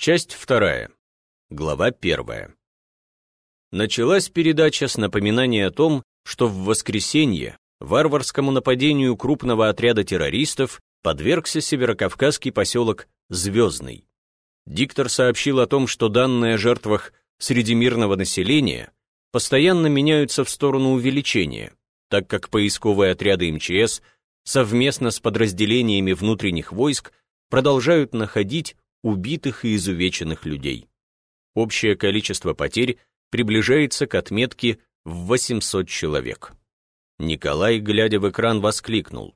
Часть вторая. Глава первая. Началась передача с напоминания о том, что в воскресенье варварскому нападению крупного отряда террористов подвергся северокавказский поселок Звездный. Диктор сообщил о том, что данные о жертвах среди мирного населения постоянно меняются в сторону увеличения, так как поисковые отряды МЧС совместно с подразделениями внутренних войск продолжают находить убитых и изувеченных людей. Общее количество потерь приближается к отметке в 800 человек. Николай, глядя в экран, воскликнул.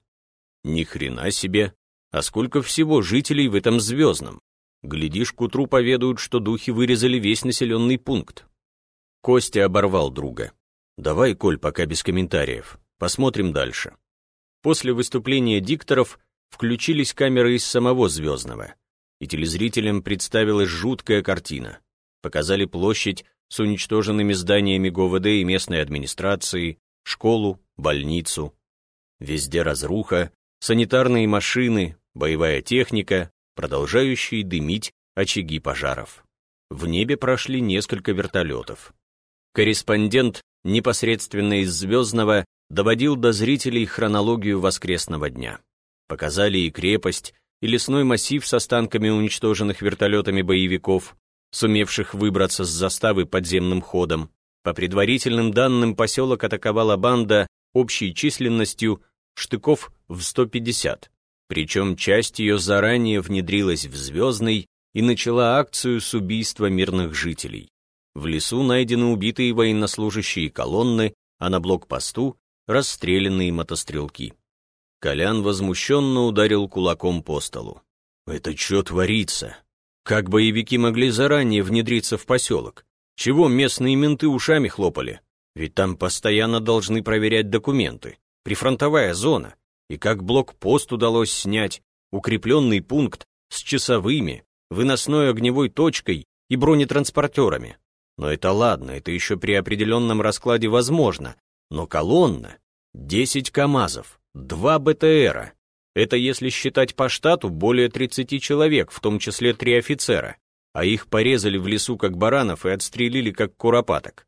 «Ни хрена себе! А сколько всего жителей в этом звездном? Глядишь, к утру поведают, что духи вырезали весь населенный пункт». Костя оборвал друга. «Давай, Коль, пока без комментариев. Посмотрим дальше». После выступления дикторов включились камеры из самого Звездного, и телезрителям представилась жуткая картина. Показали площадь с уничтоженными зданиями ГОВД и местной администрации, школу, больницу. Везде разруха, санитарные машины, боевая техника, продолжающие дымить очаги пожаров. В небе прошли несколько вертолетов. Корреспондент непосредственно из Звездного доводил до зрителей хронологию воскресного дня. Показали и крепость, и лесной массив с останками уничтоженных вертолетами боевиков, сумевших выбраться с заставы подземным ходом. По предварительным данным, поселок атаковала банда общей численностью штыков в 150, причем часть ее заранее внедрилась в Звездный и начала акцию с убийства мирных жителей. В лесу найдены убитые военнослужащие колонны, а на блокпосту расстрелянные мотострелки. Колян возмущенно ударил кулаком по столу. «Это что творится? Как боевики могли заранее внедриться в поселок? Чего местные менты ушами хлопали? Ведь там постоянно должны проверять документы. Прифронтовая зона. И как блокпост удалось снять, укрепленный пункт с часовыми, выносной огневой точкой и бронетранспортерами. Но это ладно, это еще при определенном раскладе возможно, но колонна, 10 КАМАЗов, 2 БТРа. Это если считать по штату более 30 человек, в том числе три офицера, а их порезали в лесу как баранов и отстрелили как куропаток.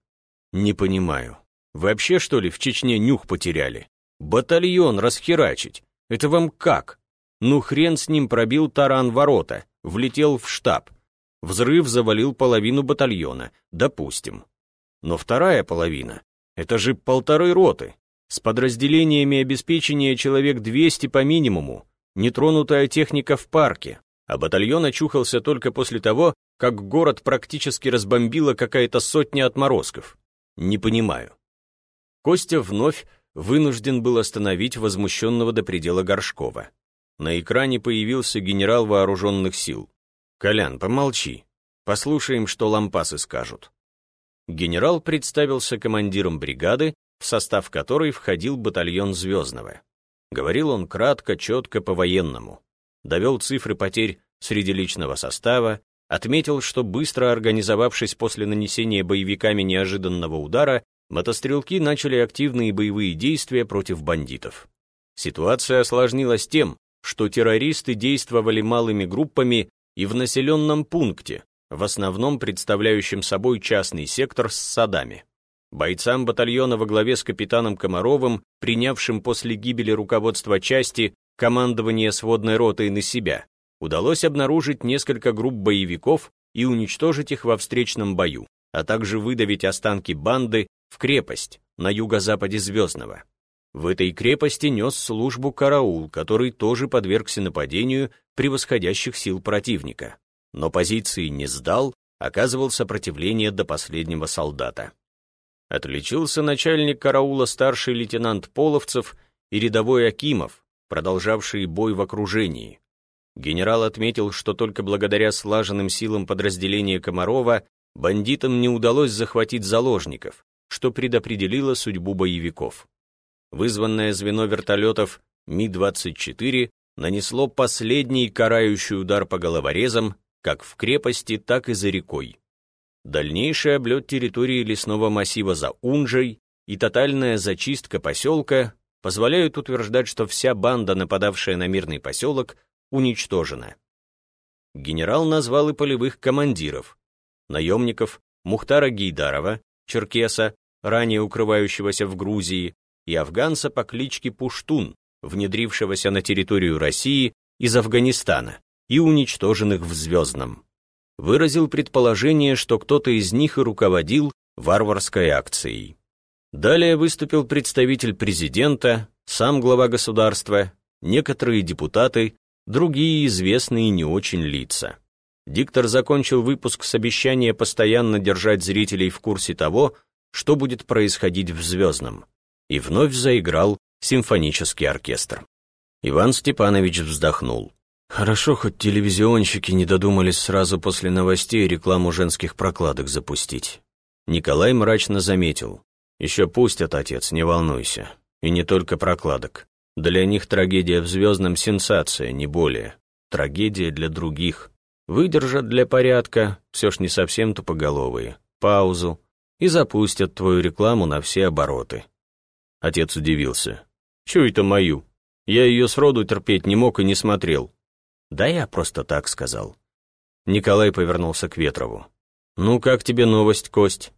Не понимаю. Вообще, что ли, в Чечне нюх потеряли? Батальон расхерачить. Это вам как? Ну хрен с ним пробил таран ворота, влетел в штаб. Взрыв завалил половину батальона, допустим. Но вторая половина это же полторы роты. С подразделениями обеспечения человек 200 по минимуму, нетронутая техника в парке. А батальон очухался только после того, как город практически разбомбила какая-то сотня отморозков. Не понимаю. Костя вновь вынужден был остановить возмущенного до предела Горшкова. На экране появился генерал вооруженных сил. «Колян, помолчи. Послушаем, что лампасы скажут» генерал представился командиром бригады, в состав которой входил батальон Звездного. Говорил он кратко, четко, по-военному. Довел цифры потерь среди личного состава, отметил, что быстро организовавшись после нанесения боевиками неожиданного удара, мотострелки начали активные боевые действия против бандитов. Ситуация осложнилась тем, что террористы действовали малыми группами и в населенном пункте, в основном представляющим собой частный сектор с садами. Бойцам батальона во главе с капитаном Комаровым, принявшим после гибели руководства части командование сводной ротой на себя, удалось обнаружить несколько групп боевиков и уничтожить их во встречном бою, а также выдавить останки банды в крепость на юго-западе Звездного. В этой крепости нес службу караул, который тоже подвергся нападению превосходящих сил противника но позиции не сдал, оказывал сопротивление до последнего солдата. Отличился начальник караула старший лейтенант Половцев и рядовой Акимов, продолжавшие бой в окружении. Генерал отметил, что только благодаря слаженным силам подразделения Комарова бандитам не удалось захватить заложников, что предопределило судьбу боевиков. Вызванное звено вертолетов Ми-24 нанесло последний карающий удар по головорезам как в крепости, так и за рекой. Дальнейший облет территории лесного массива за Унжей и тотальная зачистка поселка позволяют утверждать, что вся банда, нападавшая на мирный поселок, уничтожена. генерал назвал и полевых командиров, наемников Мухтара Гейдарова, черкеса, ранее укрывающегося в Грузии, и афганца по кличке Пуштун, внедрившегося на территорию России из Афганистана и уничтоженных в Звездном. Выразил предположение, что кто-то из них и руководил варварской акцией. Далее выступил представитель президента, сам глава государства, некоторые депутаты, другие известные не очень лица. Диктор закончил выпуск с обещания постоянно держать зрителей в курсе того, что будет происходить в «Звездном», и вновь заиграл симфонический оркестр. Иван Степанович вздохнул. Хорошо, хоть телевизионщики не додумались сразу после новостей рекламу женских прокладок запустить. Николай мрачно заметил. Еще пустят, отец, не волнуйся. И не только прокладок. Для них трагедия в «Звездном» сенсация, не более. Трагедия для других. Выдержат для порядка, все ж не совсем тупоголовые, паузу и запустят твою рекламу на все обороты. Отец удивился. Чё это мою? Я ее сроду терпеть не мог и не смотрел. Да я просто так сказал. Николай повернулся к Ветрову. «Ну, как тебе новость, Кость?»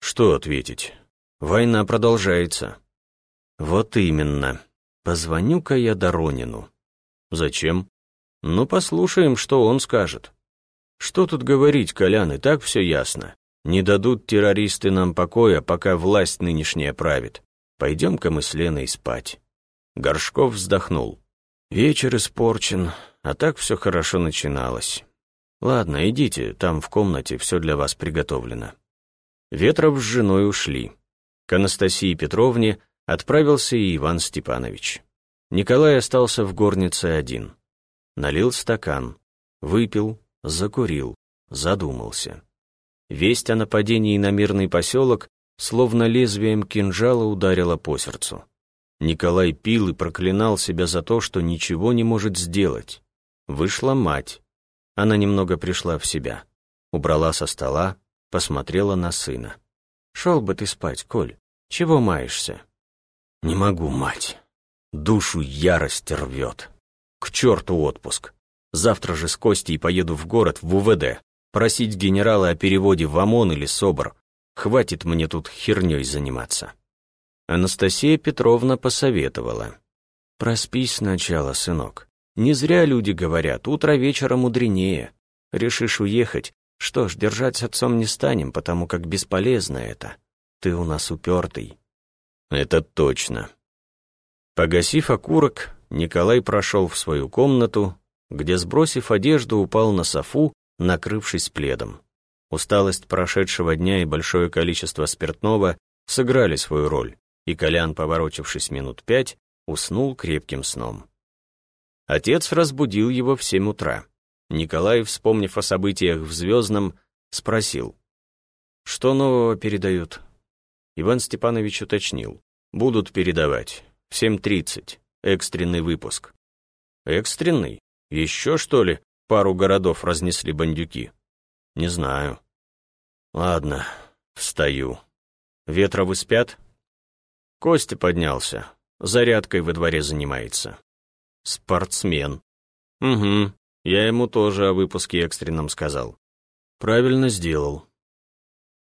«Что ответить? Война продолжается». «Вот именно. Позвоню-ка я Доронину». «Зачем?» «Ну, послушаем, что он скажет». «Что тут говорить, Колян, и так все ясно. Не дадут террористы нам покоя, пока власть нынешняя правит. Пойдем-ка мы с Леной спать». Горшков вздохнул. «Вечер испорчен, а так все хорошо начиналось. Ладно, идите, там в комнате все для вас приготовлено». Ветров с женой ушли. К Анастасии Петровне отправился и Иван Степанович. Николай остался в горнице один. Налил стакан, выпил, закурил, задумался. Весть о нападении на мирный поселок словно лезвием кинжала ударила по сердцу. Николай пил и проклинал себя за то, что ничего не может сделать. Вышла мать. Она немного пришла в себя. Убрала со стола, посмотрела на сына. «Шел бы ты спать, Коль. Чего маешься?» «Не могу, мать. Душу ярость рвет. К черту отпуск. Завтра же с Костей поеду в город в УВД, просить генерала о переводе в ОМОН или СОБР. Хватит мне тут херней заниматься». Анастасия Петровна посоветовала. «Проспись сначала, сынок. Не зря люди говорят, утро вечера мудренее. Решишь уехать, что ж, держать с отцом не станем, потому как бесполезно это. Ты у нас упертый». «Это точно». Погасив окурок, Николай прошел в свою комнату, где, сбросив одежду, упал на софу, накрывшись пледом. Усталость прошедшего дня и большое количество спиртного сыграли свою роль, и Колян, поворочившись минут пять, уснул крепким сном. Отец разбудил его в семь утра. Николай, вспомнив о событиях в Звездном, спросил. «Что нового передают?» Иван Степанович уточнил. «Будут передавать. В семь тридцать. Экстренный выпуск. Экстренный? Еще что ли пару городов разнесли бандюки? Не знаю. Ладно, встаю. Ветровы спят? Костя поднялся. Зарядкой во дворе занимается. Спортсмен. Угу, я ему тоже о выпуске экстренном сказал. Правильно сделал.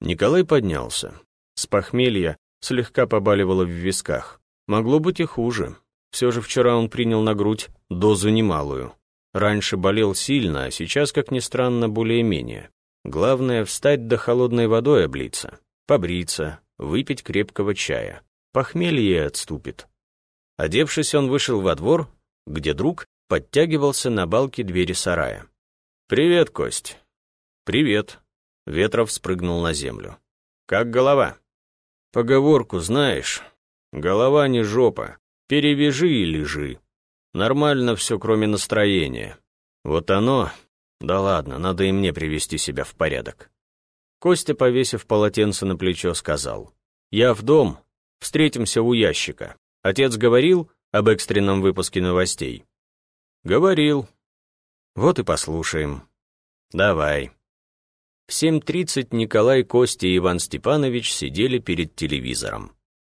Николай поднялся. С похмелья слегка побаливало в висках. Могло быть и хуже. Все же вчера он принял на грудь дозу немалую. Раньше болел сильно, а сейчас, как ни странно, более-менее. Главное — встать до холодной водой облиться, побриться, выпить крепкого чая. Похмелье отступит. Одевшись, он вышел во двор, где друг подтягивался на балке двери сарая. «Привет, Кость». «Привет». Ветров спрыгнул на землю. «Как голова?» «Поговорку знаешь. Голова не жопа. Перевяжи и лежи. Нормально все, кроме настроения. Вот оно... Да ладно, надо и мне привести себя в порядок. Костя, повесив полотенце на плечо, сказал. «Я в дом. Встретимся у ящика. Отец говорил об экстренном выпуске новостей?» «Говорил. Вот и послушаем. Давай». В 7.30 Николай, Костя и Иван Степанович сидели перед телевизором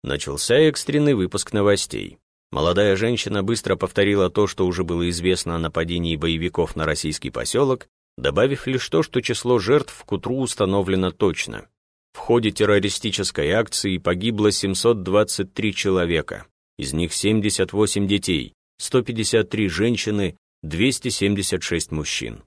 начался экстренный выпуск новостей. Молодая женщина быстро повторила то, что уже было известно о нападении боевиков на российский поселок, добавив лишь то, что число жертв к утру установлено точно. В ходе террористической акции погибло 723 человека, из них 78 детей, 153 женщины, 276 мужчин.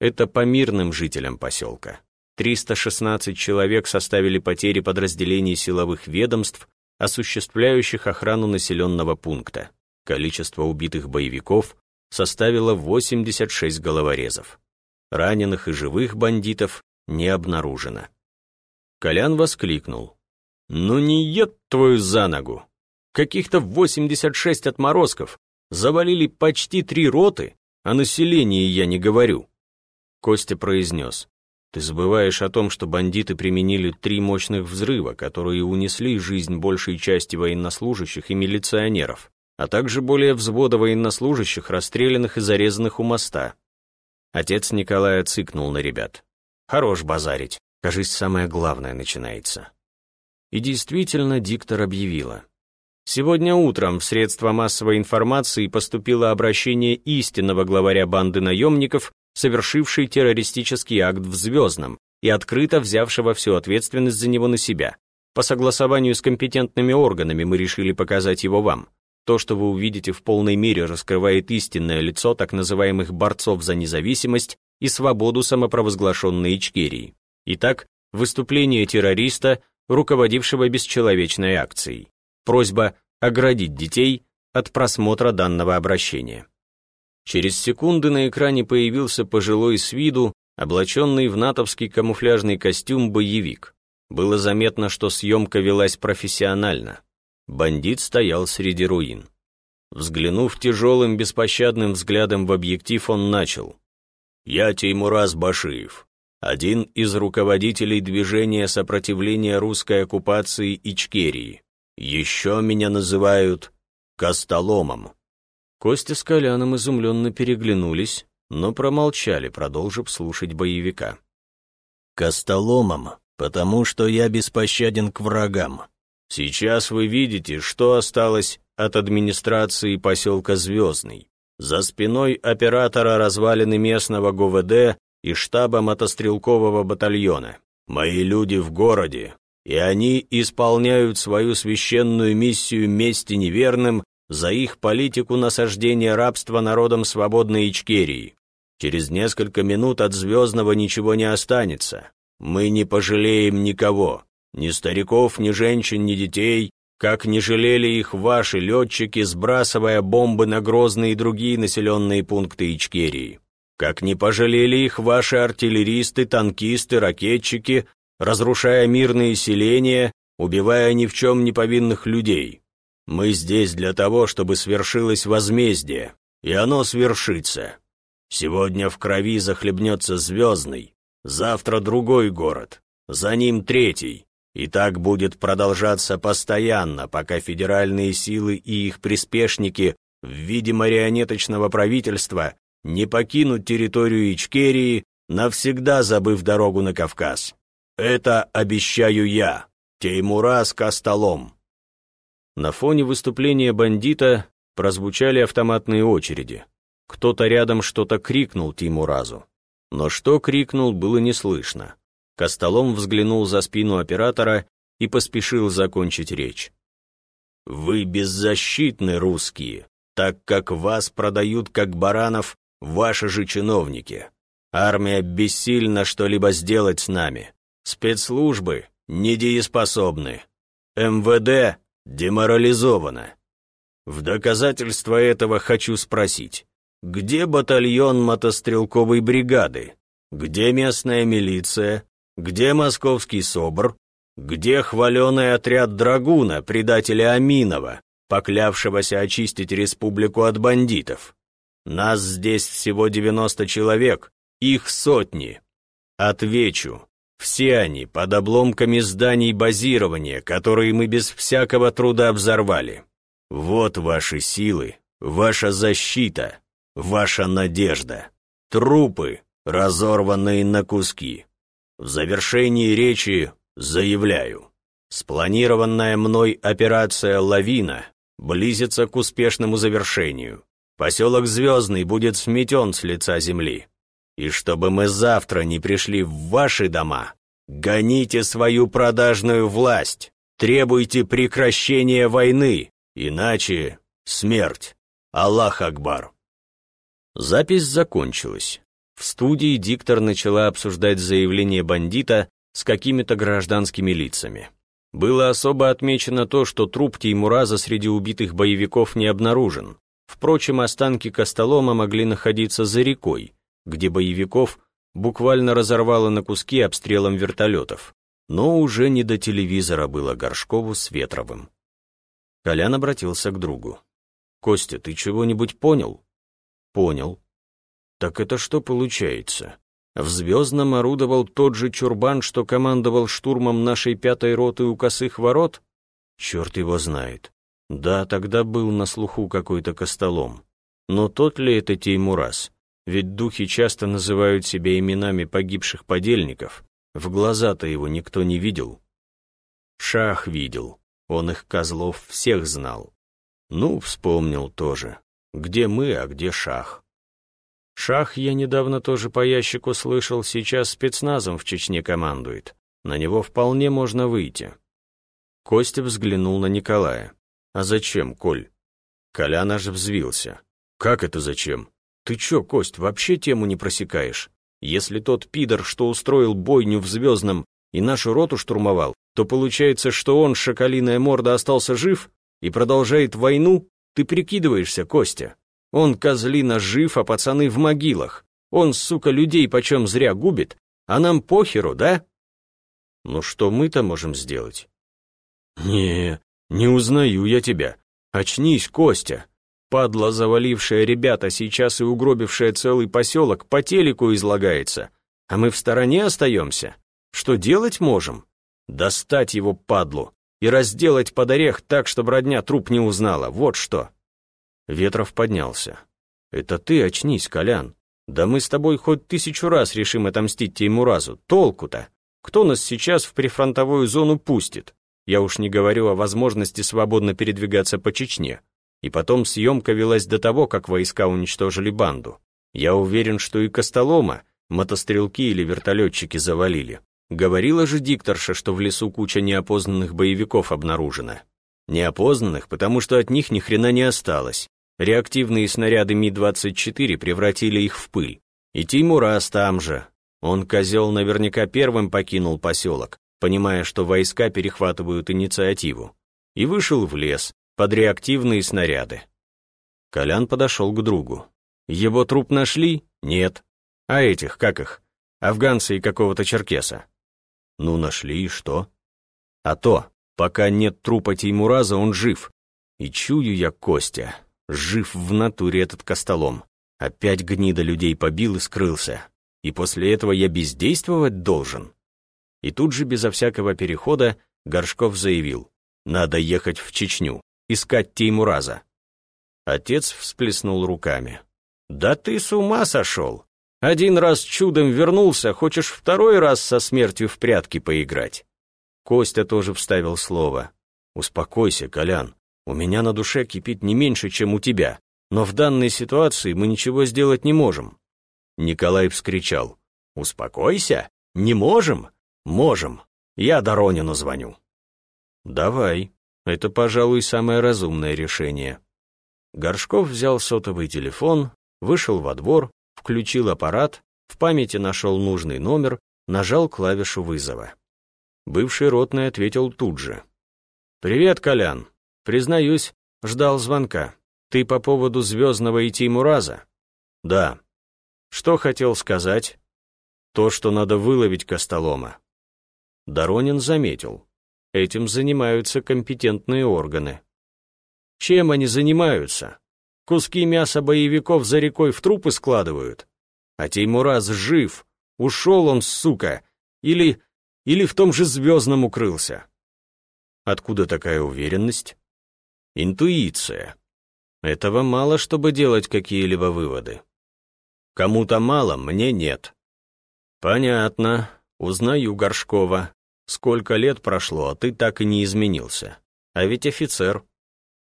Это по мирным жителям поселка. 316 человек составили потери подразделений силовых ведомств, осуществляющих охрану населенного пункта. Количество убитых боевиков составило 86 головорезов. Раненых и живых бандитов не обнаружено. Колян воскликнул. «Ну не ед твою за ногу! Каких-то 86 отморозков, завалили почти три роты, о населении я не говорю». Костя произнес. «Ты забываешь о том, что бандиты применили три мощных взрыва, которые унесли жизнь большей части военнослужащих и милиционеров, а также более взвода военнослужащих, расстрелянных и зарезанных у моста». Отец Николая цыкнул на ребят. «Хорош базарить. Кажется, самое главное начинается». И действительно диктор объявила. Сегодня утром в средства массовой информации поступило обращение истинного главаря банды наемников, совершившей террористический акт в Звездном и открыто взявшего всю ответственность за него на себя. По согласованию с компетентными органами мы решили показать его вам. То, что вы увидите в полной мере, раскрывает истинное лицо так называемых борцов за независимость и свободу самопровозглашенной Ичкерии. Итак, выступление террориста, руководившего бесчеловечной акцией. Просьба оградить детей от просмотра данного обращения. Через секунды на экране появился пожилой с виду, облаченный в натовский камуфляжный костюм боевик. Было заметно, что съемка велась профессионально. Бандит стоял среди руин. Взглянув тяжелым, беспощадным взглядом в объектив, он начал. «Я Теймураз Башиев, один из руководителей движения сопротивления русской оккупации Ичкерии. Еще меня называют Костоломом». Костя с Коляном изумленно переглянулись, но промолчали, продолжив слушать боевика. «Костоломом, потому что я беспощаден к врагам. Сейчас вы видите, что осталось от администрации поселка Звездный. За спиной оператора развалины местного ГУВД и штаба мотострелкового батальона. Мои люди в городе, и они исполняют свою священную миссию мести неверным за их политику насаждения рабства народом свободной Ичкерии. Через несколько минут от Звездного ничего не останется. Мы не пожалеем никого, ни стариков, ни женщин, ни детей, как не жалели их ваши летчики, сбрасывая бомбы на Грозные и другие населенные пункты Ичкерии. Как не пожалели их ваши артиллеристы, танкисты, ракетчики, разрушая мирные селения, убивая ни в чем не повинных людей. Мы здесь для того, чтобы свершилось возмездие, и оно свершится. Сегодня в крови захлебнется Звездный, завтра другой город, за ним третий, и так будет продолжаться постоянно, пока федеральные силы и их приспешники в виде марионеточного правительства не покинут территорию Ичкерии, навсегда забыв дорогу на Кавказ. Это обещаю я, Теймураз Костолом. На фоне выступления бандита прозвучали автоматные очереди. Кто-то рядом что-то крикнул Тимуразу. Но что крикнул, было не слышно. Костолом взглянул за спину оператора и поспешил закончить речь. «Вы беззащитны, русские, так как вас продают как баранов ваши же чиновники. Армия бессильна что-либо сделать с нами. Спецслужбы недееспособны. МВД деморализовано. В доказательство этого хочу спросить, где батальон мотострелковой бригады? Где местная милиция? Где московский СОБР? Где хваленый отряд Драгуна, предателя Аминова, поклявшегося очистить республику от бандитов? Нас здесь всего 90 человек, их сотни. Отвечу, все они под обломками зданий базирования, которые мы без всякого труда взорвали. Вот ваши силы, ваша защита, ваша надежда. Трупы, разорванные на куски. В завершении речи заявляю. Спланированная мной операция «Лавина» близится к успешному завершению. Поселок Звездный будет сметен с лица земли. И чтобы мы завтра не пришли в ваши дома, гоните свою продажную власть, требуйте прекращения войны, иначе смерть. Аллах Акбар. Запись закончилась. В студии диктор начала обсуждать заявление бандита с какими-то гражданскими лицами. Было особо отмечено то, что труп Теймураза среди убитых боевиков не обнаружен. Впрочем, останки Костолома могли находиться за рекой, где боевиков буквально разорвало на куски обстрелом вертолетов. Но уже не до телевизора было Горшкову с Ветровым. Колян обратился к другу. «Костя, ты чего-нибудь понял?» «Понял». «Так это что получается? В Звездном орудовал тот же Чурбан, что командовал штурмом нашей пятой роты у косых ворот? Черт его знает. Да, тогда был на слуху какой-то костолом. Но тот ли это Теймурас? Ведь духи часто называют себя именами погибших подельников. В глаза-то его никто не видел. Шах видел. Он их козлов всех знал. Ну, вспомнил тоже. Где мы, а где Шах? Шах я недавно тоже по ящику слышал, сейчас спецназом в Чечне командует. На него вполне можно выйти. Костя взглянул на Николая. «А зачем, Коль?» Колян аж взвился. «Как это зачем? Ты чё, Кость, вообще тему не просекаешь? Если тот пидор, что устроил бойню в Звездном и нашу роту штурмовал, то получается, что он, шакалиная морда, остался жив и продолжает войну? Ты прикидываешься, Костя. Он, козлина, жив, а пацаны в могилах. Он, сука, людей почем зря губит, а нам похеру, да? Ну что мы-то можем сделать? Не, не узнаю я тебя. Очнись, Костя. Падла, завалившая ребята, сейчас и угробившая целый поселок, по телеку излагается. А мы в стороне остаемся. Что делать можем? Достать его, падлу, и разделать под орех так, чтобы родня труп не узнала, вот что. Ветров поднялся. «Это ты очнись, Колян. Да мы с тобой хоть тысячу раз решим отомстить Теймуразу. Толку-то? Кто нас сейчас в прифронтовую зону пустит? Я уж не говорю о возможности свободно передвигаться по Чечне. И потом съемка велась до того, как войска уничтожили банду. Я уверен, что и Костолома мотострелки или вертолетчики завалили. Говорила же дикторша, что в лесу куча неопознанных боевиков обнаружена. Неопознанных, потому что от них ни хрена не осталось. Реактивные снаряды Ми-24 превратили их в пыль. И Тимурас там же. Он, козел, наверняка первым покинул поселок, понимая, что войска перехватывают инициативу. И вышел в лес, под реактивные снаряды. Колян подошел к другу. Его труп нашли? Нет. А этих, как их? Афганцы и какого-то черкеса. Ну, нашли, и что? А то, пока нет трупа Теймураза, он жив. И чую я Костя, Жив в натуре этот костолом. Опять гнида людей побил и скрылся. И после этого я бездействовать должен. И тут же, безо всякого перехода, Горшков заявил, надо ехать в Чечню, искать Теймураза. Отец всплеснул руками. «Да ты с ума сошел! Один раз чудом вернулся, хочешь второй раз со смертью в прятки поиграть?» Костя тоже вставил слово. «Успокойся, Колян. У меня на душе кипит не меньше, чем у тебя, но в данной ситуации мы ничего сделать не можем». Николай вскричал. «Успокойся! Не можем? Можем. Я Доронину звоню». «Давай. Это, пожалуй, самое разумное решение». Горшков взял сотовый телефон, вышел во двор, включил аппарат, в памяти нашел нужный номер, нажал клавишу вызова. Бывший ротный ответил тут же. «Привет, Колян. Признаюсь, ждал звонка. Ты по поводу Звездного и Тимураза? Да. Что хотел сказать? То, что надо выловить Костолома. Доронин заметил. Этим занимаются компетентные органы. Чем они занимаются? Куски мяса боевиков за рекой в трупы складывают? А Теймураз жив, ушел он, сука, или... или в том же Звездном укрылся. Откуда такая уверенность? Интуиция. Этого мало, чтобы делать какие-либо выводы. Кому-то мало, мне нет. Понятно. Узнаю Горшкова. Сколько лет прошло, а ты так и не изменился. А ведь офицер.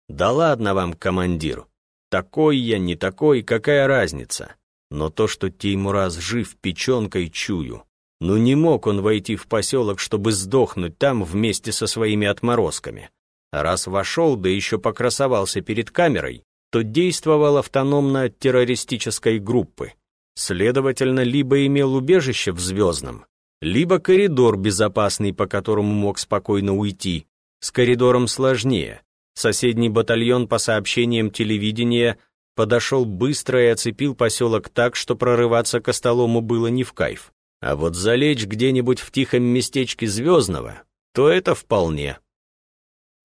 Да ладно вам, командир. Такой я, не такой, какая разница? Но то, что Теймураз жив, печенкой чую. Ну не мог он войти в поселок, чтобы сдохнуть там вместе со своими отморозками. Раз вошел, да еще покрасовался перед камерой, то действовал автономно от террористической группы. Следовательно, либо имел убежище в Звездном, либо коридор безопасный, по которому мог спокойно уйти. С коридором сложнее. Соседний батальон, по сообщениям телевидения, подошел быстро и оцепил поселок так, что прорываться к столому было не в кайф. А вот залечь где-нибудь в тихом местечке Звездного, то это вполне.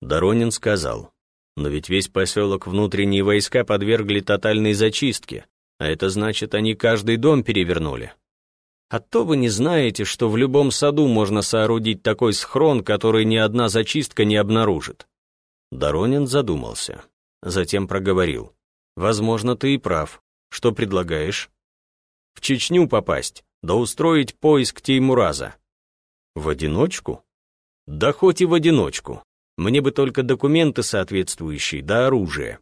Доронин сказал, но ведь весь поселок внутренние войска подвергли тотальной зачистке, а это значит, они каждый дом перевернули. А то вы не знаете, что в любом саду можно соорудить такой схрон, который ни одна зачистка не обнаружит. Доронин задумался, затем проговорил. Возможно, ты и прав. Что предлагаешь? В Чечню попасть, да устроить поиск Теймураза. В одиночку? Да хоть и в одиночку. Мне бы только документы соответствующие, да оружие.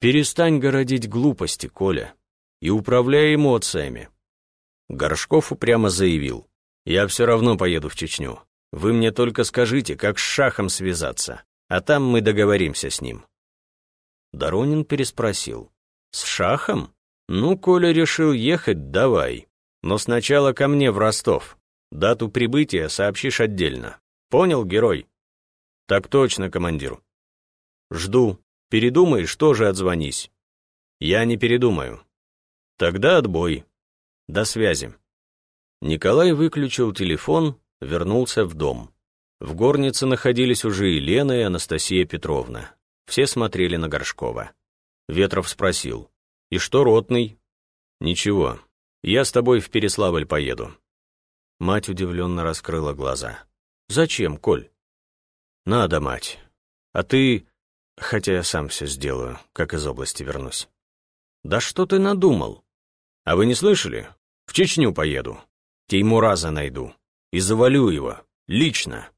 Перестань городить глупости, Коля, и управляй эмоциями. Горшков упрямо заявил. Я все равно поеду в Чечню. Вы мне только скажите, как с Шахом связаться, а там мы договоримся с ним. Доронин переспросил. С Шахом? Ну, Коля решил ехать, давай. Но сначала ко мне в Ростов. Дату прибытия сообщишь отдельно. Понял, герой? Так точно, командир. Жду. Передумаешь, тоже отзвонись. Я не передумаю. Тогда отбой. До связи. Николай выключил телефон, вернулся в дом. В горнице находились уже и Лена, и Анастасия Петровна. Все смотрели на Горшкова. Ветров спросил. «И что, ротный?» «Ничего. Я с тобой в Переславль поеду». Мать удивленно раскрыла глаза. «Зачем, Коль?» «Надо, мать. А ты...» «Хотя я сам все сделаю, как из области вернусь». «Да что ты надумал?» «А вы не слышали? В Чечню поеду. Теймураза найду. И завалю его. Лично».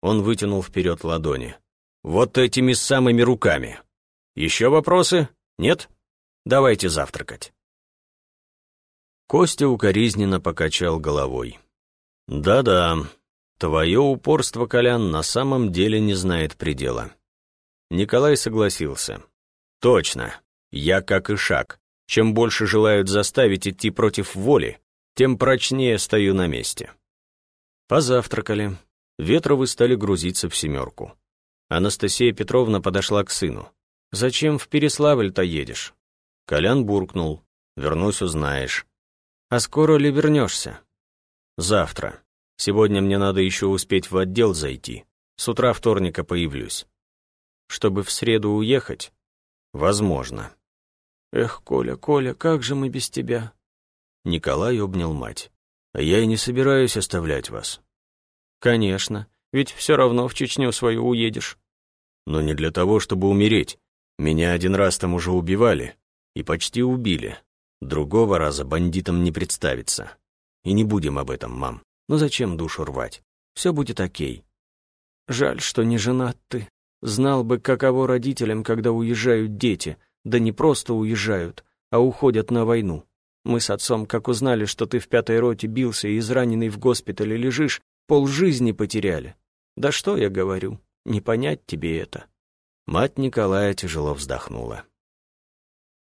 Он вытянул вперед ладони. «Вот этими самыми руками. Еще вопросы? Нет? Давайте завтракать». Костя укоризненно покачал головой. «Да-да, Твое упорство, Колян, на самом деле не знает предела. Николай согласился. Точно. Я как и шаг. Чем больше желают заставить идти против воли, тем прочнее стою на месте. Позавтракали. Ветровы стали грузиться в семерку. Анастасия Петровна подошла к сыну. «Зачем в Переславль-то едешь?» Колян буркнул. «Вернусь, узнаешь». «А скоро ли вернешься?» «Завтра. Сегодня мне надо еще успеть в отдел зайти. С утра вторника появлюсь. Чтобы в среду уехать? Возможно. Эх, Коля, Коля, как же мы без тебя? Николай обнял мать. Я и не собираюсь оставлять вас. Конечно, ведь все равно в Чечню свою уедешь. Но не для того, чтобы умереть. Меня один раз там уже убивали. И почти убили. Другого раза бандитам не представится. И не будем об этом, мам. Ну зачем душу рвать? Все будет окей. Жаль, что не женат ты. Знал бы, каково родителям, когда уезжают дети. Да не просто уезжают, а уходят на войну. Мы с отцом, как узнали, что ты в пятой роте бился и израненный в госпитале лежишь, полжизни потеряли. Да что я говорю, не понять тебе это. Мать Николая тяжело вздохнула.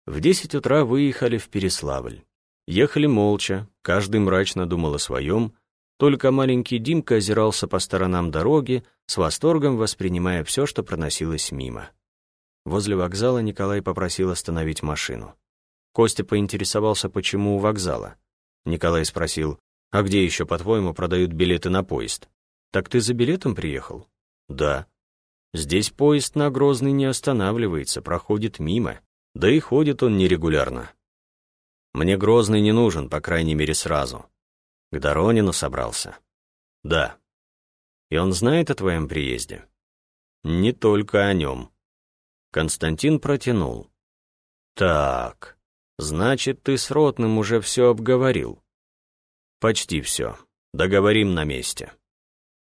В десять утра выехали в Переславль. Ехали молча, каждый мрачно думал о своем, только маленький Димка озирался по сторонам дороги, с восторгом воспринимая все, что проносилось мимо. Возле вокзала Николай попросил остановить машину. Костя поинтересовался, почему у вокзала. Николай спросил, «А где еще, по-твоему, продают билеты на поезд?» «Так ты за билетом приехал?» «Да». «Здесь поезд на Грозный не останавливается, проходит мимо, да и ходит он нерегулярно». «Мне Грозный не нужен, по крайней мере, сразу. К Доронину собрался? Да. И он знает о твоем приезде? Не только о нем. Константин протянул. Так, значит, ты с Ротным уже все обговорил. Почти все. Договорим на месте.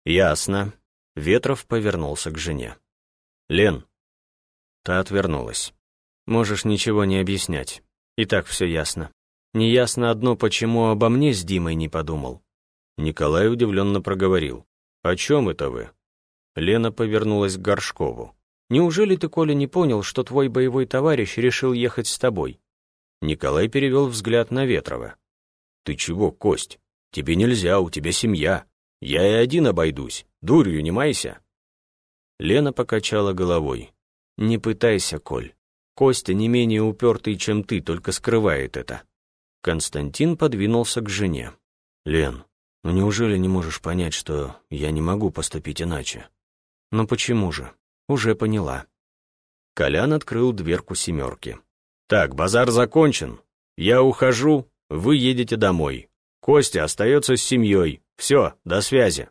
Ясно. Ветров повернулся к жене. Лен, Та отвернулась. «Можешь ничего не объяснять. И так все ясно. Неясно одно, почему обо мне с Димой не подумал». Николай удивленно проговорил. «О чем это вы?» Лена повернулась к Горшкову. «Неужели ты, Коля, не понял, что твой боевой товарищ решил ехать с тобой?» Николай перевел взгляд на Ветрова. «Ты чего, Кость? Тебе нельзя, у тебя семья. Я и один обойдусь. Дурью не майся». Лена покачала головой. «Не пытайся, Коль. Костя не менее упертый, чем ты, только скрывает это». Константин подвинулся к жене. «Лен, ну неужели не можешь понять, что я не могу поступить иначе?» «Ну почему же? Уже поняла». Колян открыл дверку семерки. «Так, базар закончен. Я ухожу, вы едете домой. Костя остается с семьей. Все, до связи».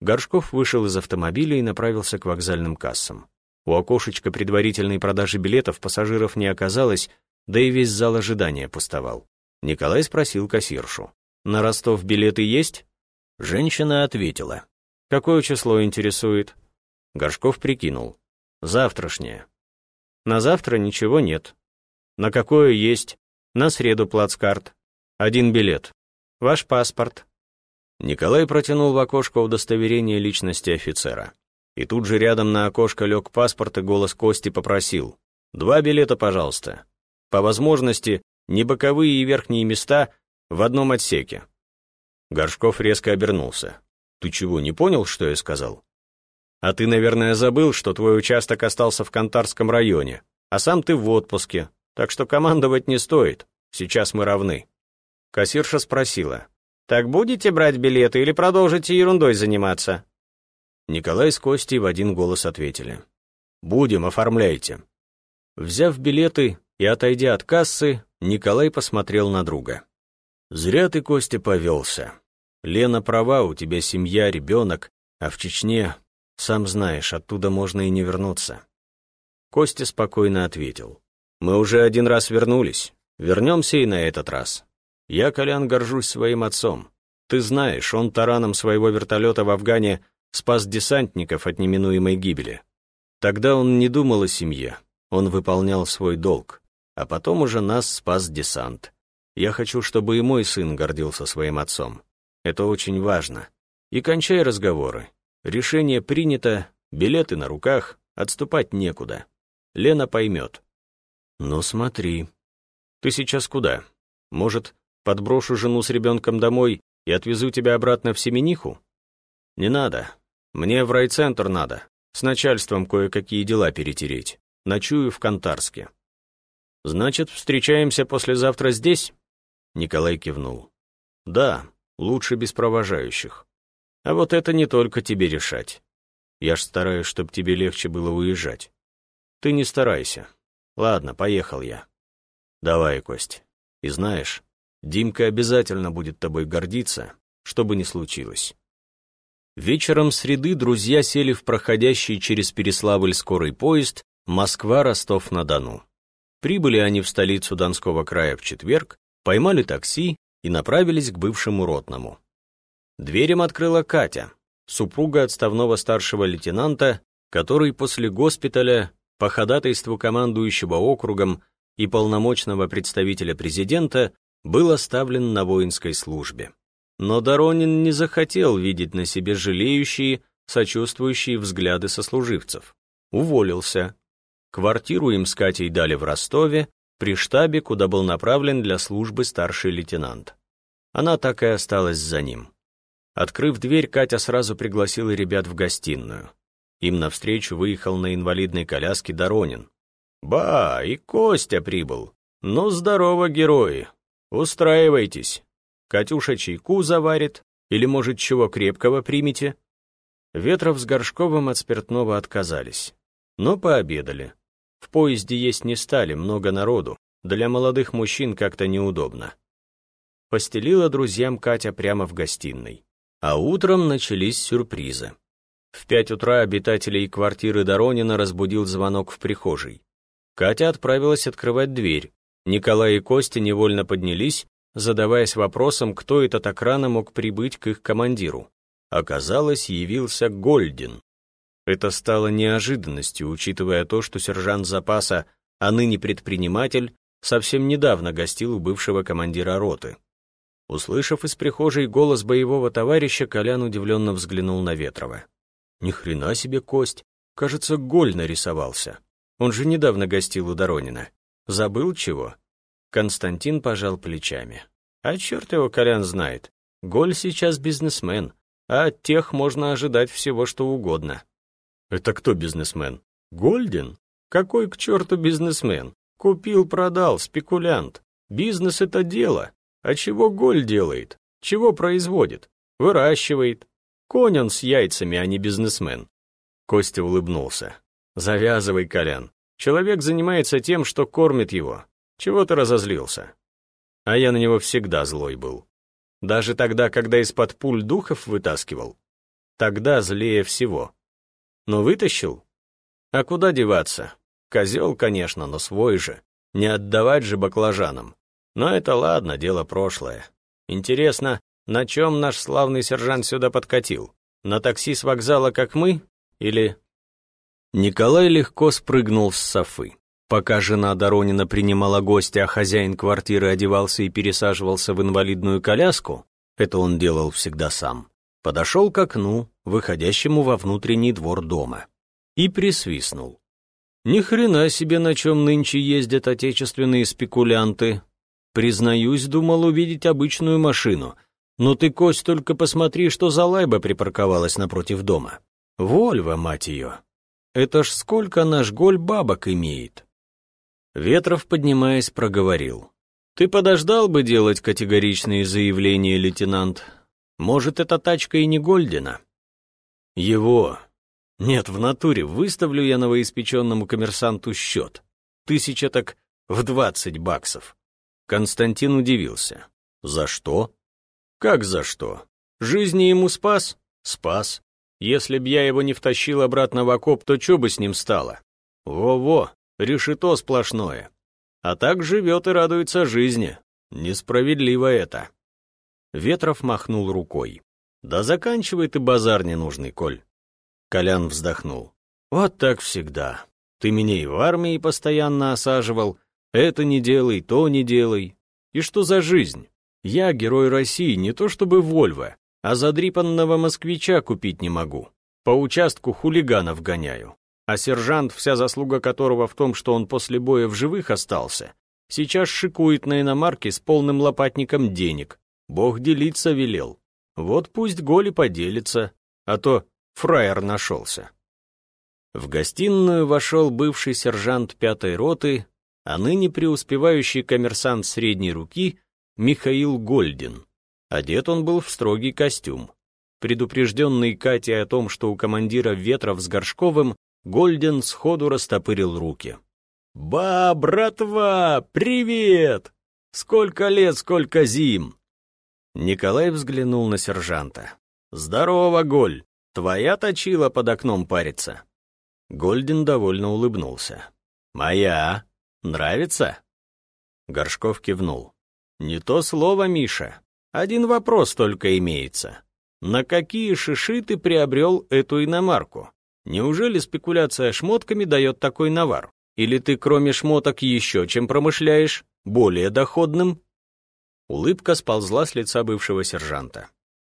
Горшков вышел из автомобиля и направился к вокзальным кассам. У окошечка предварительной продажи билетов пассажиров не оказалось, да и весь зал ожидания пустовал. Николай спросил кассиршу. «На Ростов билеты есть?» Женщина ответила. «Какое число интересует?» Горшков прикинул. «Завтрашнее». «На завтра ничего нет». «На какое есть?» «На среду плацкарт. Один билет. Ваш паспорт». Николай протянул в окошко удостоверение личности офицера. И тут же рядом на окошко лег паспорт и голос Кости попросил. «Два билета, пожалуйста. По возможности, не боковые и верхние места в одном отсеке». Горшков резко обернулся. «Ты чего, не понял, что я сказал?» «А ты, наверное, забыл, что твой участок остался в Кантарском районе, а сам ты в отпуске, так что командовать не стоит. Сейчас мы равны». Кассирша спросила. «Так будете брать билеты или продолжите ерундой заниматься?» Николай с Костей в один голос ответили. «Будем, оформляйте». Взяв билеты и отойдя от кассы, Николай посмотрел на друга. «Зря ты, Костя, повелся. Лена права, у тебя семья, ребенок, а в Чечне, сам знаешь, оттуда можно и не вернуться». Костя спокойно ответил. «Мы уже один раз вернулись. Вернемся и на этот раз. Я, Колян, горжусь своим отцом. Ты знаешь, он тараном своего вертолета в Афгане спас десантников от неминуемой гибели. Тогда он не думал о семье, он выполнял свой долг, а потом уже нас спас десант. Я хочу, чтобы и мой сын гордился своим отцом. Это очень важно. И кончай разговоры. Решение принято, билеты на руках, отступать некуда. Лена поймет. Ну смотри. Ты сейчас куда? Может, Подброшу жену с ребенком домой и отвезу тебя обратно в Семениху? Не надо. Мне в райцентр надо. С начальством кое-какие дела перетереть. Ночую в Кантарске. Значит, встречаемся послезавтра здесь? Николай кивнул. Да, лучше без провожающих. А вот это не только тебе решать. Я ж стараюсь, чтобы тебе легче было уезжать. Ты не старайся. Ладно, поехал я. Давай, Кость. И знаешь, Димка обязательно будет тобой гордиться, что бы ни случилось. Вечером среды друзья сели в проходящий через Переславль скорый поезд Москва-Ростов-на-Дону. Прибыли они в столицу Донского края в четверг, поймали такси и направились к бывшему ротному. Дверь им открыла Катя, супруга отставного старшего лейтенанта, который после госпиталя по ходатайству командующего округом и полномочного представителя президента был оставлен на воинской службе. Но Доронин не захотел видеть на себе жалеющие, сочувствующие взгляды сослуживцев. Уволился. Квартиру им с Катей дали в Ростове, при штабе, куда был направлен для службы старший лейтенант. Она так и осталась за ним. Открыв дверь, Катя сразу пригласила ребят в гостиную. Им навстречу выехал на инвалидной коляске Доронин. «Ба, и Костя прибыл. Ну, здорово, герои, «Устраивайтесь. Катюша чайку заварит, или, может, чего крепкого примете?» Ветров с Горшковым от спиртного отказались, но пообедали. В поезде есть не стали, много народу, для молодых мужчин как-то неудобно. Постелила друзьям Катя прямо в гостиной. А утром начались сюрпризы. В пять утра обитателей квартиры Доронина разбудил звонок в прихожей. Катя отправилась открывать дверь, Николай и Костя невольно поднялись, задаваясь вопросом, кто это так рано мог прибыть к их командиру. Оказалось, явился Гольдин. Это стало неожиданностью, учитывая то, что сержант запаса, а ныне предприниматель, совсем недавно гостил у бывшего командира роты. Услышав из прихожей голос боевого товарища, Колян удивленно взглянул на Ветрова. Ни хрена себе кость. Кажется, голь нарисовался. Он же недавно гостил у Доронина. Забыл чего? Константин пожал плечами. А черт его Колян знает. Голь сейчас бизнесмен, а от тех можно ожидать всего, что угодно. Это кто бизнесмен? Гольден? Какой к черту бизнесмен? Купил, продал, спекулянт. Бизнес — это дело. А чего Голь делает? Чего производит? Выращивает. Конь он с яйцами, а не бизнесмен. Костя улыбнулся. Завязывай, Колян. Человек занимается тем, что кормит его. Чего ты разозлился? А я на него всегда злой был. Даже тогда, когда из-под пуль духов вытаскивал. Тогда злее всего. Но вытащил? А куда деваться? Козел, конечно, но свой же. Не отдавать же баклажанам. Но это ладно, дело прошлое. Интересно, на чем наш славный сержант сюда подкатил? На такси с вокзала, как мы? Или... Николай легко спрыгнул с софы. Пока жена Доронина принимала гостя, а хозяин квартиры одевался и пересаживался в инвалидную коляску, это он делал всегда сам, подошел к окну, выходящему во внутренний двор дома, и присвистнул. Ни хрена себе, на чем нынче ездят отечественные спекулянты. Признаюсь, думал увидеть обычную машину. Но ты, Кость, только посмотри, что за лайба припарковалась напротив дома. Вольва, мать ее. Это ж сколько наш голь бабок имеет. Ветров, поднимаясь, проговорил. Ты подождал бы делать категоричные заявления, лейтенант. Может, эта тачка и не Гольдина? Его, нет, в натуре, выставлю я новоиспеченному коммерсанту счет. Тысяча так в двадцать баксов. Константин удивился. За что? Как за что? Жизни ему спас? Спас. Если б я его не втащил обратно в окоп, то что бы с ним стало? Во-во, решето сплошное. А так живет и радуется жизни. Несправедливо это. Ветров махнул рукой. Да заканчивай ты базар ненужный, Коль. Колян вздохнул. «Вот так всегда. Ты меня и в армии постоянно осаживал. Это не делай, то не делай. И что за жизнь? Я герой России не то чтобы Вольво, а задрипанного москвича купить не могу. По участку хулиганов гоняю. А сержант, вся заслуга которого в том, что он после боя в живых остался, сейчас шикует на иномарке с полным лопатником денег. Бог делиться велел. Вот пусть Голи поделится, а то фраер нашелся. В гостиную вошел бывший сержант пятой роты, а ныне преуспевающий коммерсант средней руки Михаил Гольдин. Одет он был в строгий костюм. Предупрежденный Катей о том, что у командира Ветров с Горшковым, Гольдин сходу растопырил руки. «Ба, братва, привет! Сколько лет, сколько зим!» Николай взглянул на сержанта. «Здорово, Голь! Твоя точила под окном парится». Гольдин довольно улыбнулся. «Моя. Нравится?» Горшков кивнул. «Не то слово, Миша. Один вопрос только имеется. На какие шиши ты приобрел эту иномарку? Неужели спекуляция шмотками дает такой навар? Или ты кроме шмоток еще чем промышляешь? Более доходным?» Улыбка сползла с лица бывшего сержанта.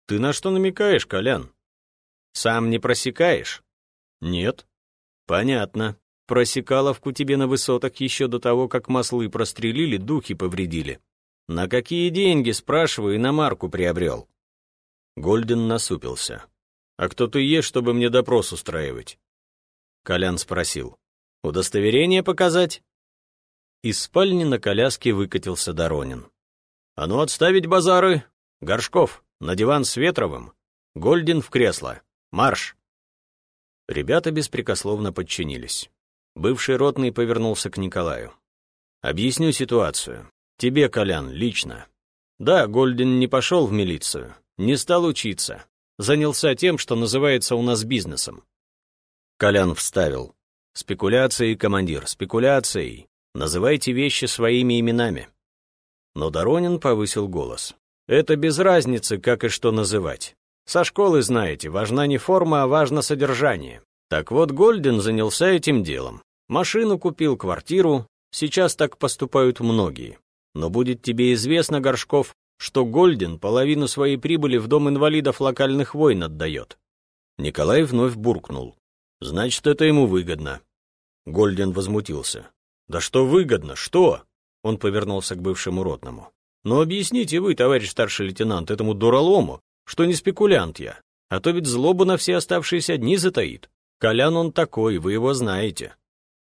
«Ты на что намекаешь, Колян?» Сам не просекаешь? Нет. Понятно. Просекаловку тебе на высотах еще до того, как маслы прострелили, духи повредили. На какие деньги, спрашиваю, иномарку приобрел? Гольден насупился. А кто ты есть, чтобы мне допрос устраивать? Колян спросил. Удостоверение показать? Из спальни на коляске выкатился Доронин. «А ну отставить базары! Горшков, на диван с Ветровым! Гольдин в кресло! Марш!» Ребята беспрекословно подчинились. Бывший ротный повернулся к Николаю. «Объясню ситуацию. Тебе, Колян, лично. Да, Гольдин не пошел в милицию, не стал учиться. Занялся тем, что называется у нас бизнесом». Колян вставил. «Спекуляцией, командир, спекуляцией. Называйте вещи своими именами». Но Доронин повысил голос. «Это без разницы, как и что называть. Со школы знаете, важна не форма, а важно содержание. Так вот, Гольден занялся этим делом. Машину купил, квартиру. Сейчас так поступают многие. Но будет тебе известно, Горшков, что Гольден половину своей прибыли в дом инвалидов локальных войн отдает. Николай вновь буркнул. Значит, это ему выгодно. Гольден возмутился. Да что выгодно, что? Он повернулся к бывшему ротному. Но объясните вы, товарищ старший лейтенант, этому дуралому, что не спекулянт я, а то ведь злобу на все оставшиеся дни затаит. Колян он такой, вы его знаете.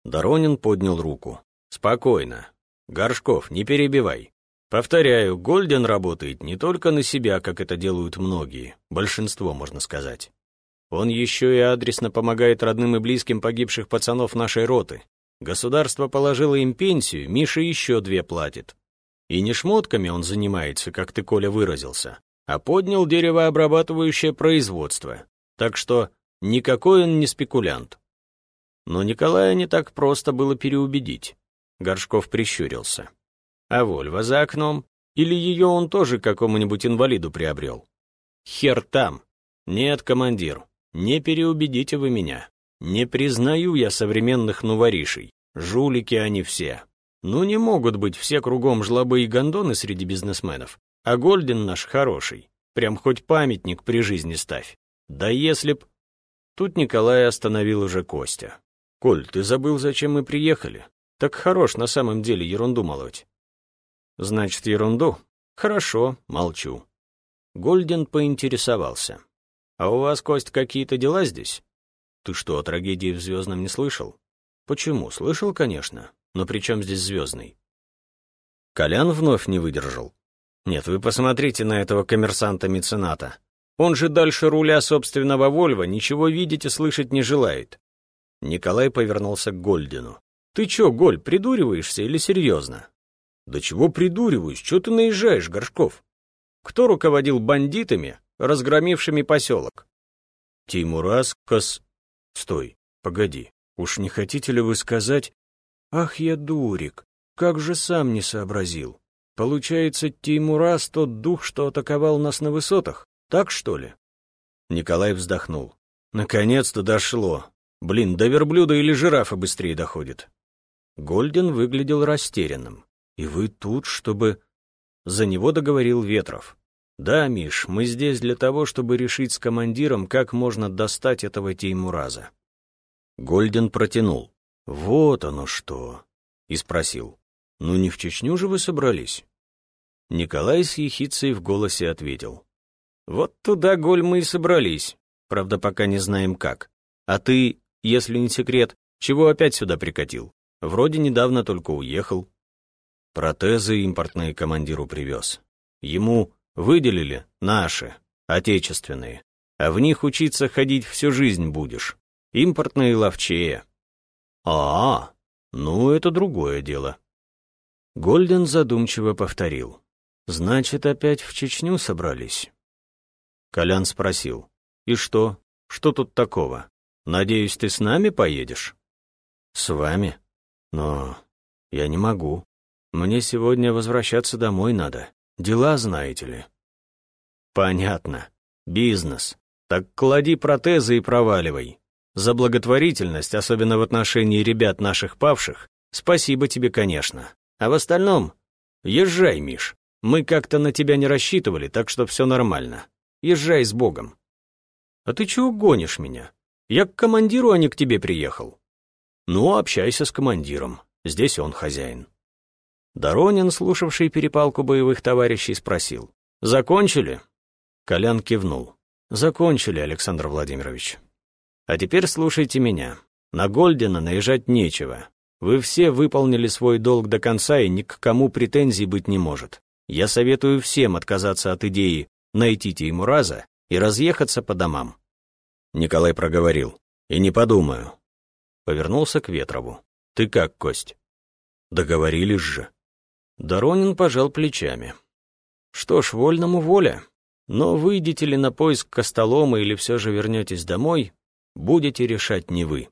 Доронин поднял руку. Спокойно. Горшков, не перебивай. Повторяю, Гольден работает не только на себя, как это делают многие, большинство, можно сказать. Он еще и адресно помогает родным и близким погибших пацанов нашей роты. Государство положило им пенсию, Миша еще две платит. И не шмотками он занимается, как ты, Коля, выразился, а поднял деревообрабатывающее производство. Так что никакой он не спекулянт. Но Николая не так просто было переубедить. Горшков прищурился. А Вольва за окном? Или ее он тоже какому-нибудь инвалиду приобрел? Хер там. Нет, командир, не переубедите вы меня. Не признаю я современных новоришей. Жулики они все. Ну не могут быть все кругом жлобы и гондоны среди бизнесменов. А Гольден наш хороший. Прям хоть памятник при жизни ставь. Да если б... Тут Николай остановил уже Костя. «Коль, ты забыл, зачем мы приехали? Так хорош на самом деле ерунду молоть». «Значит, ерунду? Хорошо, молчу». Гольден поинтересовался. «А у вас, Кость, какие-то дела здесь?» «Ты что, о трагедии в Звездном не слышал?» «Почему? Слышал, конечно. Но при чем здесь Звездный?» Колян вновь не выдержал. «Нет, вы посмотрите на этого коммерсанта-мецената. Он же дальше руля собственного Вольва ничего видеть и слышать не желает». Николай повернулся к Гольдину. «Ты чё, Голь, придуриваешься или серьезно?» «Да чего придуриваюсь? Чё ты наезжаешь, Горшков?» «Кто руководил бандитами, разгромившими поселок?» «Тимурас Кос...» «Стой, погоди, уж не хотите ли вы сказать...» «Ах, я дурик, как же сам не сообразил. Получается, Тимурас тот дух, что атаковал нас на высотах, так что ли?» Николай вздохнул. «Наконец-то дошло. Блин, до верблюда или жирафа быстрее доходит». Гольден выглядел растерянным. «И вы тут, чтобы...» За него договорил Ветров. «Да, Миш, мы здесь для того, чтобы решить с командиром, как можно достать этого Теймураза». Гольден протянул. «Вот оно что!» И спросил. «Ну не в Чечню же вы собрались?» Николай с ехицей в голосе ответил. «Вот туда, Голь, мы и собрались. Правда, пока не знаем как. А ты, если не секрет, чего опять сюда прикатил? Вроде недавно только уехал». Протезы импортные командиру привез. Ему выделили наши, отечественные, а в них учиться ходить всю жизнь будешь. Импортные ловчее. А, -а ну это другое дело. Гольден задумчиво повторил. Значит, опять в Чечню собрались? Колян спросил. И что? Что тут такого? Надеюсь, ты с нами поедешь? С вами? Но я не могу. Мне сегодня возвращаться домой надо. Дела, знаете ли». «Понятно. Бизнес. Так клади протезы и проваливай. За благотворительность, особенно в отношении ребят наших павших, спасибо тебе, конечно. А в остальном, езжай, Миш. Мы как-то на тебя не рассчитывали, так что все нормально. Езжай с Богом». «А ты чего гонишь меня? Я к командиру, а не к тебе приехал». «Ну, общайся с командиром. Здесь он хозяин». Доронин, слушавший перепалку боевых товарищей, спросил. «Закончили?» Колян кивнул. «Закончили, Александр Владимирович. А теперь слушайте меня. На Гольдена наезжать нечего. Вы все выполнили свой долг до конца, и ни к кому претензий быть не может. Я советую всем отказаться от идеи найти Теймураза и разъехаться по домам». Николай проговорил. «И не подумаю». Повернулся к Ветрову. «Ты как, Кость?» «Договорились же». Доронин пожал плечами. «Что ж, вольному воля. Но выйдете ли на поиск Костолома или все же вернетесь домой, будете решать не вы».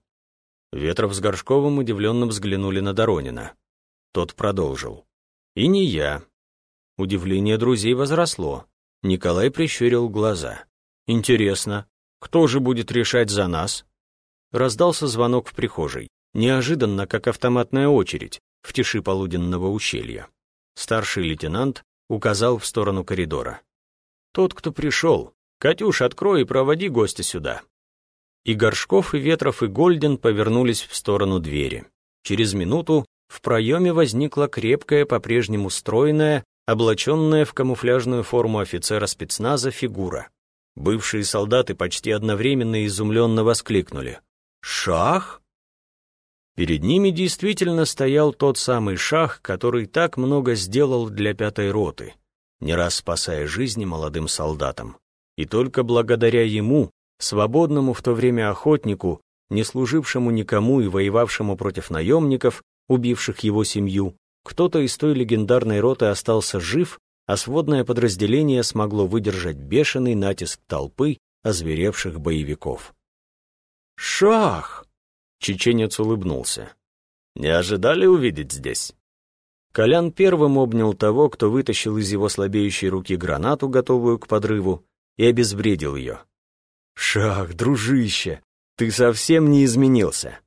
Ветров с Горшковым удивленно взглянули на Доронина. Тот продолжил. «И не я». Удивление друзей возросло. Николай прищурил глаза. «Интересно, кто же будет решать за нас?» раздался звонок в прихожей, неожиданно, как автоматная очередь, в тиши полуденного ущелья. Старший лейтенант указал в сторону коридора. «Тот, кто пришел. Катюш, открой и проводи гостя сюда». И Горшков, и Ветров, и Гольден повернулись в сторону двери. Через минуту в проеме возникла крепкая, по-прежнему стройная, облаченная в камуфляжную форму офицера спецназа фигура. Бывшие солдаты почти одновременно изумленно воскликнули. «Шах?» Перед ними действительно стоял тот самый шах, который так много сделал для пятой роты, не раз спасая жизни молодым солдатам. И только благодаря ему, свободному в то время охотнику, не служившему никому и воевавшему против наемников, убивших его семью, кто-то из той легендарной роты остался жив, а сводное подразделение смогло выдержать бешеный натиск толпы озверевших боевиков. «Шах!» — чеченец улыбнулся. «Не ожидали увидеть здесь?» Колян первым обнял того, кто вытащил из его слабеющей руки гранату, готовую к подрыву, и обезвредил ее. «Шах, дружище, ты совсем не изменился!»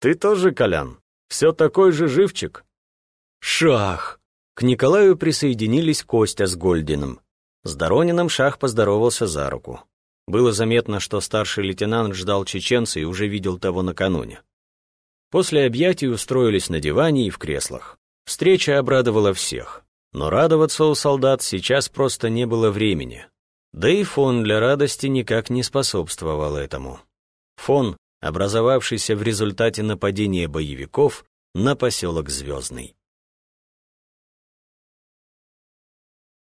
«Ты тоже, Колян, все такой же живчик?» «Шах!» К Николаю присоединились Костя с Гольдиным. С Доронином Шах поздоровался за руку. Было заметно, что старший лейтенант ждал чеченца и уже видел того накануне. После объятий устроились на диване и в креслах. Встреча обрадовала всех. Но радоваться у солдат сейчас просто не было времени. Да и фон для радости никак не способствовал этому. Фон, образовавшийся в результате нападения боевиков на поселок Звездный.